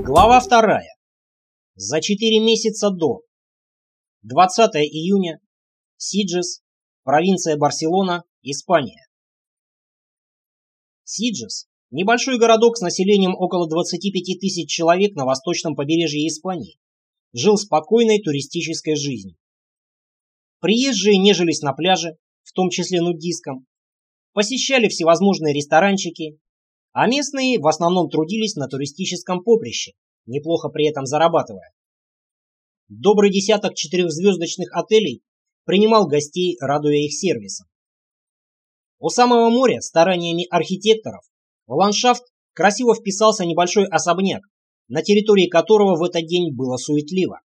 Глава вторая. За четыре месяца до. 20 июня. Сиджес, провинция Барселона, Испания. Сиджес – небольшой городок с населением около 25 тысяч человек на восточном побережье Испании. Жил спокойной туристической жизнью. Приезжие нежились на пляже, в том числе нудистском, посещали всевозможные ресторанчики, а местные в основном трудились на туристическом поприще, неплохо при этом зарабатывая. Добрый десяток четырехзвездочных отелей принимал гостей, радуя их сервисом. У самого моря стараниями архитекторов в ландшафт красиво вписался небольшой особняк, на территории которого в этот день было суетливо.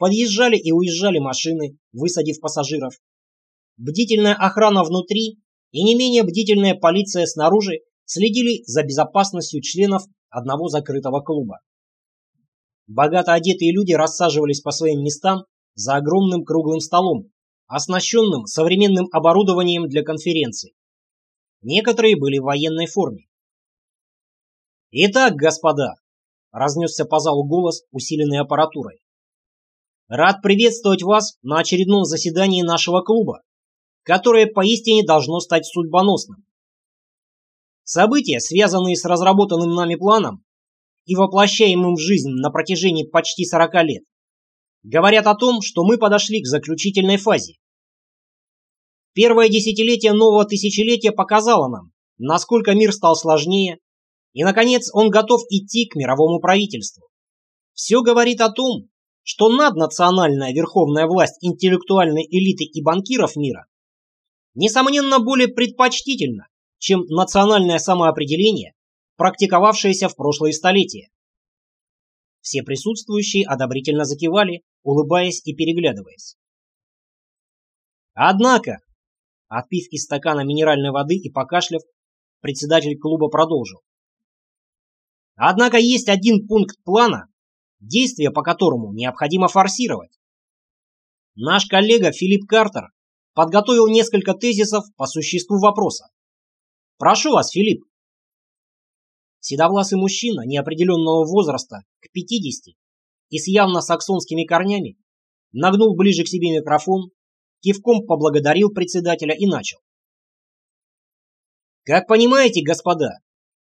Подъезжали и уезжали машины, высадив пассажиров. Бдительная охрана внутри и не менее бдительная полиция снаружи следили за безопасностью членов одного закрытого клуба. Богато одетые люди рассаживались по своим местам за огромным круглым столом, оснащенным современным оборудованием для конференций. Некоторые были в военной форме. «Итак, господа», — разнесся по залу голос, усиленный аппаратурой, «рад приветствовать вас на очередном заседании нашего клуба, которое поистине должно стать судьбоносным. События, связанные с разработанным нами планом, и воплощаемым в жизнь на протяжении почти 40 лет, говорят о том, что мы подошли к заключительной фазе. Первое десятилетие нового тысячелетия показало нам, насколько мир стал сложнее, и, наконец, он готов идти к мировому правительству. Все говорит о том, что наднациональная верховная власть интеллектуальной элиты и банкиров мира несомненно более предпочтительна, чем национальное самоопределение практиковавшееся в прошлые столетия. Все присутствующие одобрительно закивали, улыбаясь и переглядываясь. Однако, отпив из стакана минеральной воды и покашляв, председатель клуба продолжил. Однако есть один пункт плана, действие по которому необходимо форсировать. Наш коллега Филипп Картер подготовил несколько тезисов по существу вопроса. Прошу вас, Филипп. Седовласый мужчина неопределенного возраста, к 50, и с явно саксонскими корнями, нагнул ближе к себе микрофон, кивком поблагодарил председателя и начал. Как понимаете, господа,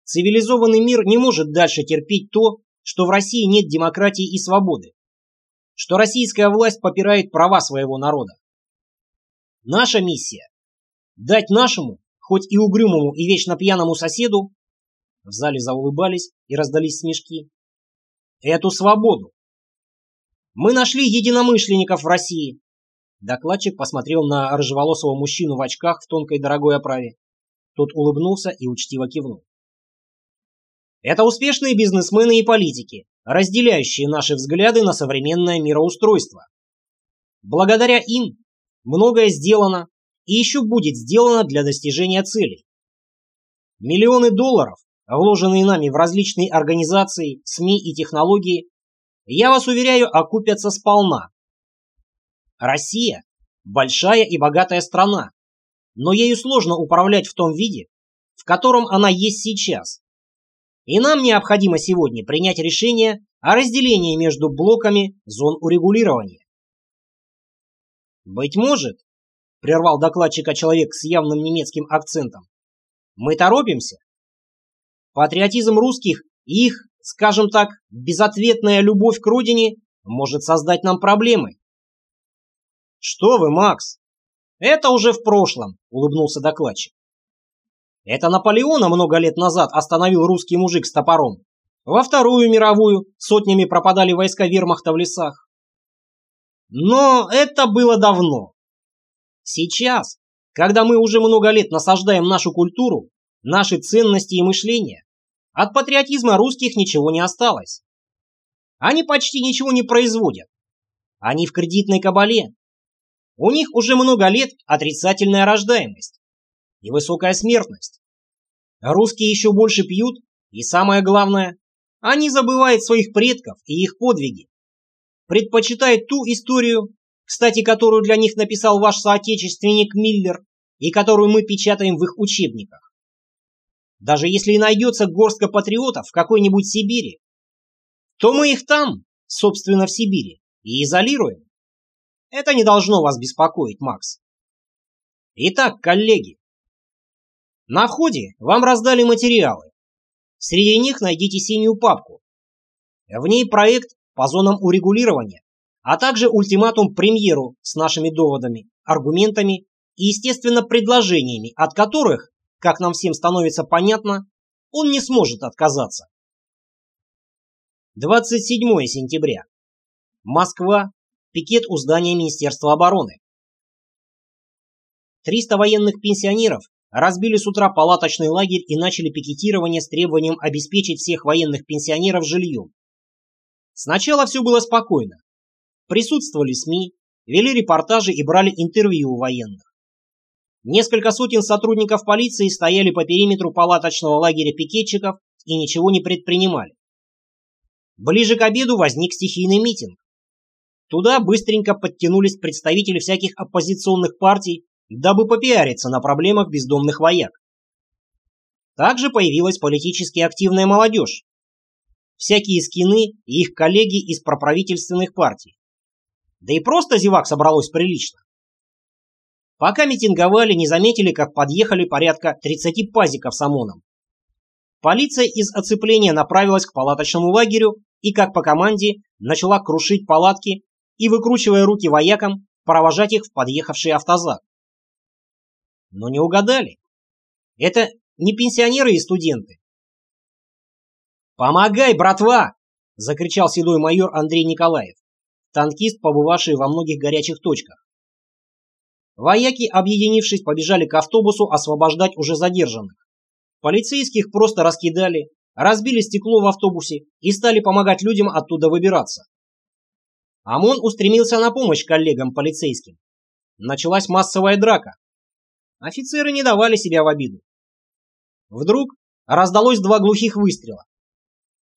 цивилизованный мир не может дальше терпеть то, что в России нет демократии и свободы, что российская власть попирает права своего народа. Наша миссия – дать нашему, хоть и угрюмому и вечно пьяному соседу, в зале заулыбались и раздались смешки. Эту свободу. Мы нашли единомышленников в России. Докладчик посмотрел на рыжеволосого мужчину в очках в тонкой дорогой оправе. Тот улыбнулся и учтиво кивнул. Это успешные бизнесмены и политики, разделяющие наши взгляды на современное мироустройство. Благодаря им многое сделано и еще будет сделано для достижения целей. Миллионы долларов вложенные нами в различные организации, СМИ и технологии, я вас уверяю, окупятся сполна. Россия – большая и богатая страна, но ею сложно управлять в том виде, в котором она есть сейчас. И нам необходимо сегодня принять решение о разделении между блоками зон урегулирования. «Быть может», – прервал докладчика человек с явным немецким акцентом, – «мы торопимся?» Патриотизм русских и их, скажем так, безответная любовь к родине может создать нам проблемы. Что вы, Макс? Это уже в прошлом, улыбнулся докладчик. Это Наполеона много лет назад остановил русский мужик с топором. Во Вторую мировую сотнями пропадали войска вермахта в лесах. Но это было давно. Сейчас, когда мы уже много лет насаждаем нашу культуру, наши ценности и мышления, от патриотизма русских ничего не осталось. Они почти ничего не производят. Они в кредитной кабале. У них уже много лет отрицательная рождаемость и высокая смертность. Русские еще больше пьют, и самое главное, они забывают своих предков и их подвиги. Предпочитают ту историю, кстати, которую для них написал ваш соотечественник Миллер и которую мы печатаем в их учебниках. Даже если и найдется горстка патриотов в какой-нибудь Сибири, то мы их там, собственно, в Сибири, и изолируем. Это не должно вас беспокоить, Макс. Итак, коллеги, на входе вам раздали материалы. Среди них найдите синюю папку. В ней проект по зонам урегулирования, а также ультиматум премьеру с нашими доводами, аргументами и, естественно, предложениями, от которых, как нам всем становится понятно, он не сможет отказаться. 27 сентября. Москва. Пикет у здания Министерства обороны. 300 военных пенсионеров разбили с утра палаточный лагерь и начали пикетирование с требованием обеспечить всех военных пенсионеров жильем. Сначала все было спокойно. Присутствовали СМИ, вели репортажи и брали интервью у военных. Несколько сотен сотрудников полиции стояли по периметру палаточного лагеря пикетчиков и ничего не предпринимали. Ближе к обеду возник стихийный митинг. Туда быстренько подтянулись представители всяких оппозиционных партий дабы попиариться на проблемах бездомных вояк. Также появилась политически активная молодежь. Всякие скины и их коллеги из проправительственных партий. Да и просто зевак собралось прилично. Пока митинговали, не заметили, как подъехали порядка 30 пазиков с ОМОНом. Полиция из оцепления направилась к палаточному лагерю и, как по команде, начала крушить палатки и, выкручивая руки воякам, провожать их в подъехавший автозак но не угадали. Это не пенсионеры и студенты. «Помогай, братва!» – закричал седой майор Андрей Николаев, танкист, побывавший во многих горячих точках. Вояки, объединившись, побежали к автобусу освобождать уже задержанных. Полицейских просто раскидали, разбили стекло в автобусе и стали помогать людям оттуда выбираться. ОМОН устремился на помощь коллегам полицейским. Началась массовая драка. Офицеры не давали себя в обиду. Вдруг раздалось два глухих выстрела.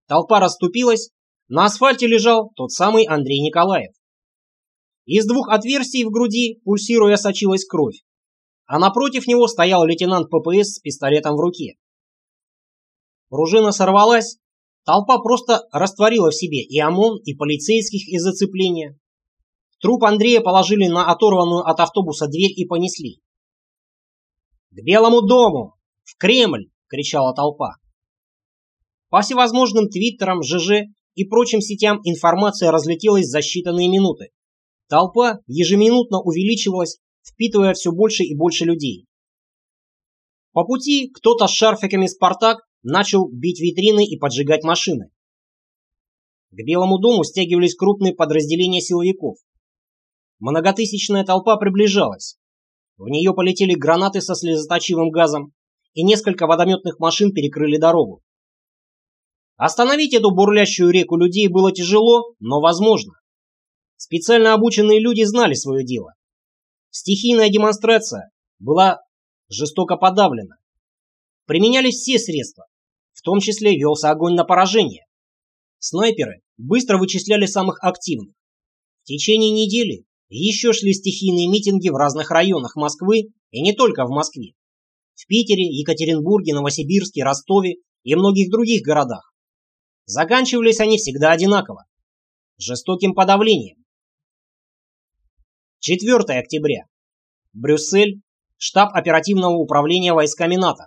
Толпа расступилась, на асфальте лежал тот самый Андрей Николаев. Из двух отверстий в груди, пульсируя, сочилась кровь, а напротив него стоял лейтенант ППС с пистолетом в руке. Пружина сорвалась, толпа просто растворила в себе и ОМОН, и полицейских из зацепления. Труп Андрея положили на оторванную от автобуса дверь и понесли. «К Белому дому! В Кремль!» — кричала толпа. По всевозможным твиттерам, ЖЖ и прочим сетям информация разлетелась за считанные минуты. Толпа ежеминутно увеличивалась, впитывая все больше и больше людей. По пути кто-то с шарфиками «Спартак» начал бить витрины и поджигать машины. К Белому дому стягивались крупные подразделения силовиков. Многотысячная толпа приближалась. В нее полетели гранаты со слезоточивым газом, и несколько водометных машин перекрыли дорогу. Остановить эту бурлящую реку людей было тяжело, но возможно. Специально обученные люди знали свое дело. Стихийная демонстрация была жестоко подавлена. Применялись все средства, в том числе велся огонь на поражение. Снайперы быстро вычисляли самых активных. В течение недели еще шли стихийные митинги в разных районах Москвы и не только в Москве. В Питере, Екатеринбурге, Новосибирске, Ростове и многих других городах. Заканчивались они всегда одинаково. Жестоким подавлением. 4 октября. Брюссель. Штаб оперативного управления войсками НАТО.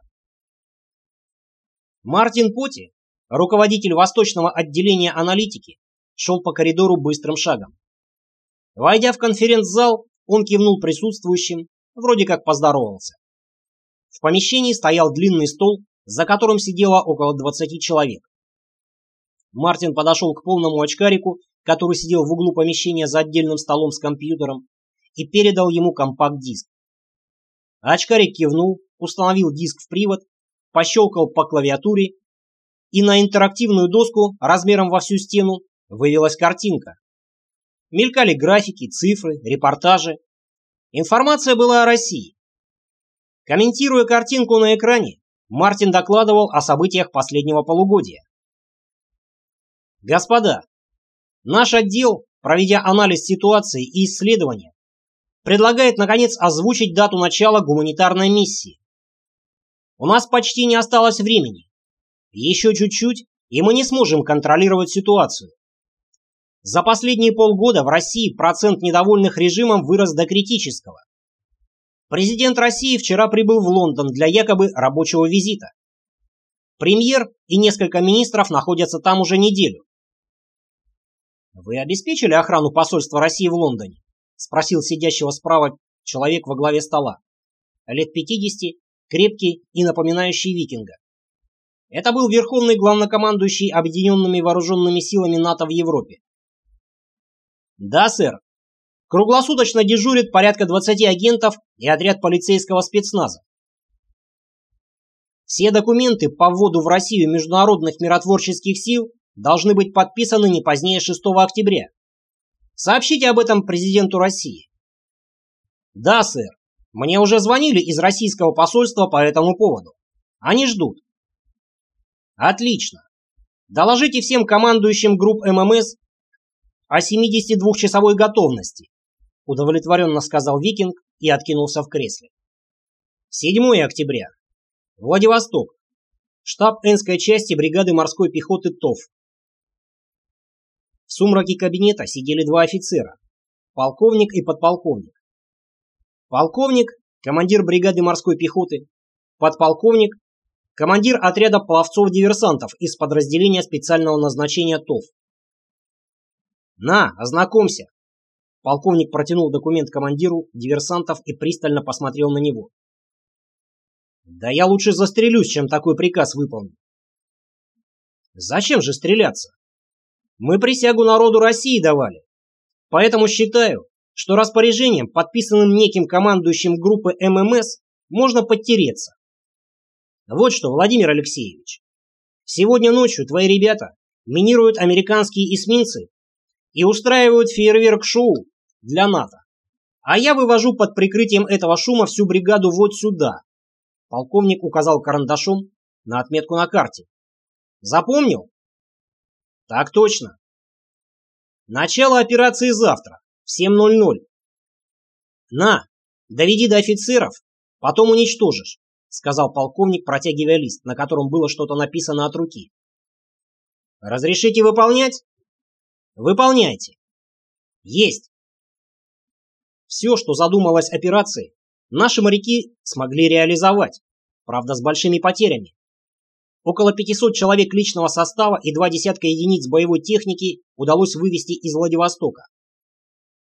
Мартин Поти, руководитель восточного отделения аналитики, шел по коридору быстрым шагом. Войдя в конференц-зал, он кивнул присутствующим, вроде как поздоровался. В помещении стоял длинный стол, за которым сидело около 20 человек. Мартин подошел к полному очкарику, который сидел в углу помещения за отдельным столом с компьютером, и передал ему компакт-диск. Очкарик кивнул, установил диск в привод, пощелкал по клавиатуре, и на интерактивную доску размером во всю стену вывелась картинка. Мелькали графики, цифры, репортажи. Информация была о России. Комментируя картинку на экране, Мартин докладывал о событиях последнего полугодия. Господа, наш отдел проведя анализ ситуации и исследования, предлагает, наконец, озвучить дату начала гуманитарной миссии. У нас почти не осталось времени. Еще чуть-чуть, и мы не сможем контролировать ситуацию. За последние полгода в России процент недовольных режимом вырос до критического. Президент России вчера прибыл в Лондон для якобы рабочего визита. Премьер и несколько министров находятся там уже неделю. «Вы обеспечили охрану посольства России в Лондоне?» – спросил сидящего справа человек во главе стола. Лет 50, крепкий и напоминающий викинга. Это был верховный главнокомандующий Объединенными Вооруженными Силами НАТО в Европе. Да, сэр. Круглосуточно дежурит порядка 20 агентов и отряд полицейского спецназа. Все документы по вводу в Россию международных миротворческих сил должны быть подписаны не позднее 6 октября. Сообщите об этом президенту России. Да, сэр. Мне уже звонили из российского посольства по этому поводу. Они ждут. Отлично. Доложите всем командующим групп ММС о 72-часовой готовности, удовлетворенно сказал Викинг и откинулся в кресле. 7 октября. Владивосток. Штаб Энской части бригады морской пехоты ТОВ. В сумраке кабинета сидели два офицера, полковник и подполковник. Полковник, командир бригады морской пехоты, подполковник, командир отряда пловцов-диверсантов из подразделения специального назначения ТОВ. «На, ознакомься!» Полковник протянул документ командиру диверсантов и пристально посмотрел на него. «Да я лучше застрелюсь, чем такой приказ выполню». «Зачем же стреляться? Мы присягу народу России давали. Поэтому считаю, что распоряжением, подписанным неким командующим группы ММС, можно подтереться. Вот что, Владимир Алексеевич, сегодня ночью твои ребята минируют американские эсминцы и устраивают фейерверк-шоу для НАТО. А я вывожу под прикрытием этого шума всю бригаду вот сюда. Полковник указал карандашом на отметку на карте. Запомнил? Так точно. Начало операции завтра, в 7.00. На, доведи до офицеров, потом уничтожишь сказал полковник, протягивая лист, на котором было что-то написано от руки. «Разрешите выполнять?» «Выполняйте». «Есть». Все, что задумалось операцией, наши моряки смогли реализовать, правда с большими потерями. Около 500 человек личного состава и два десятка единиц боевой техники удалось вывести из Владивостока.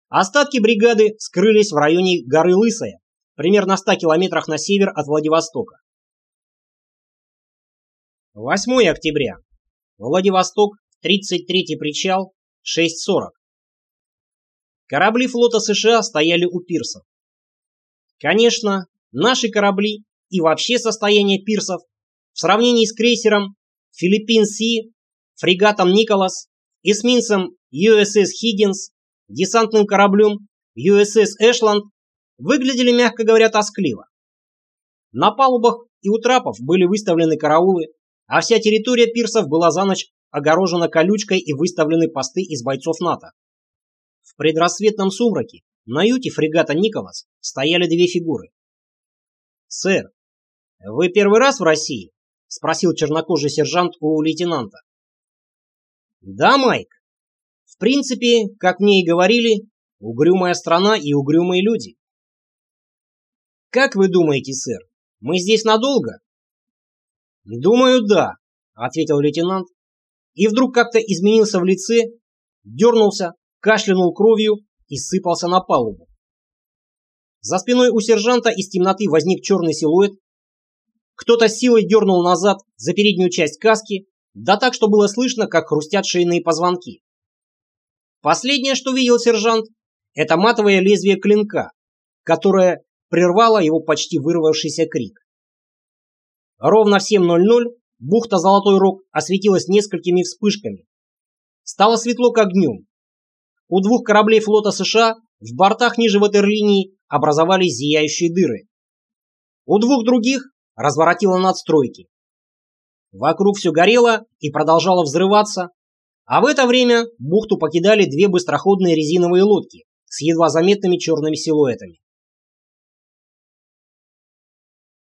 Остатки бригады скрылись в районе горы Лысая, примерно в 100 километрах на север от Владивостока. 8 октября. Владивосток, 33-й причал, 6.40. Корабли флота США стояли у пирсов. Конечно, наши корабли и вообще состояние пирсов в сравнении с крейсером Филиппин Си, фрегатом Николас, эсминцем USS Хиггинс, десантным кораблем USS Эшланд выглядели, мягко говоря, тоскливо. На палубах и у трапов были выставлены караулы, а вся территория пирсов была за ночь огорожена колючкой и выставлены посты из бойцов НАТО. В предрассветном сумраке на юте фрегата «Николас» стояли две фигуры. «Сэр, вы первый раз в России?» – спросил чернокожий сержант у лейтенанта. «Да, Майк. В принципе, как мне и говорили, угрюмая страна и угрюмые люди. «Как вы думаете, сэр, мы здесь надолго?» «Думаю, да», — ответил лейтенант, и вдруг как-то изменился в лице, дернулся, кашлянул кровью и сыпался на палубу. За спиной у сержанта из темноты возник черный силуэт. Кто-то силой дернул назад за переднюю часть каски, да так, что было слышно, как хрустят шейные позвонки. Последнее, что видел сержант, это матовое лезвие клинка, которое прервало его почти вырвавшийся крик. Ровно в 7.00 бухта Золотой Рог осветилась несколькими вспышками. Стало светло как днем. У двух кораблей флота США в бортах ниже ватерлинии образовались зияющие дыры. У двух других разворотило надстройки. Вокруг все горело и продолжало взрываться, А в это время бухту покидали две быстроходные резиновые лодки с едва заметными черными силуэтами.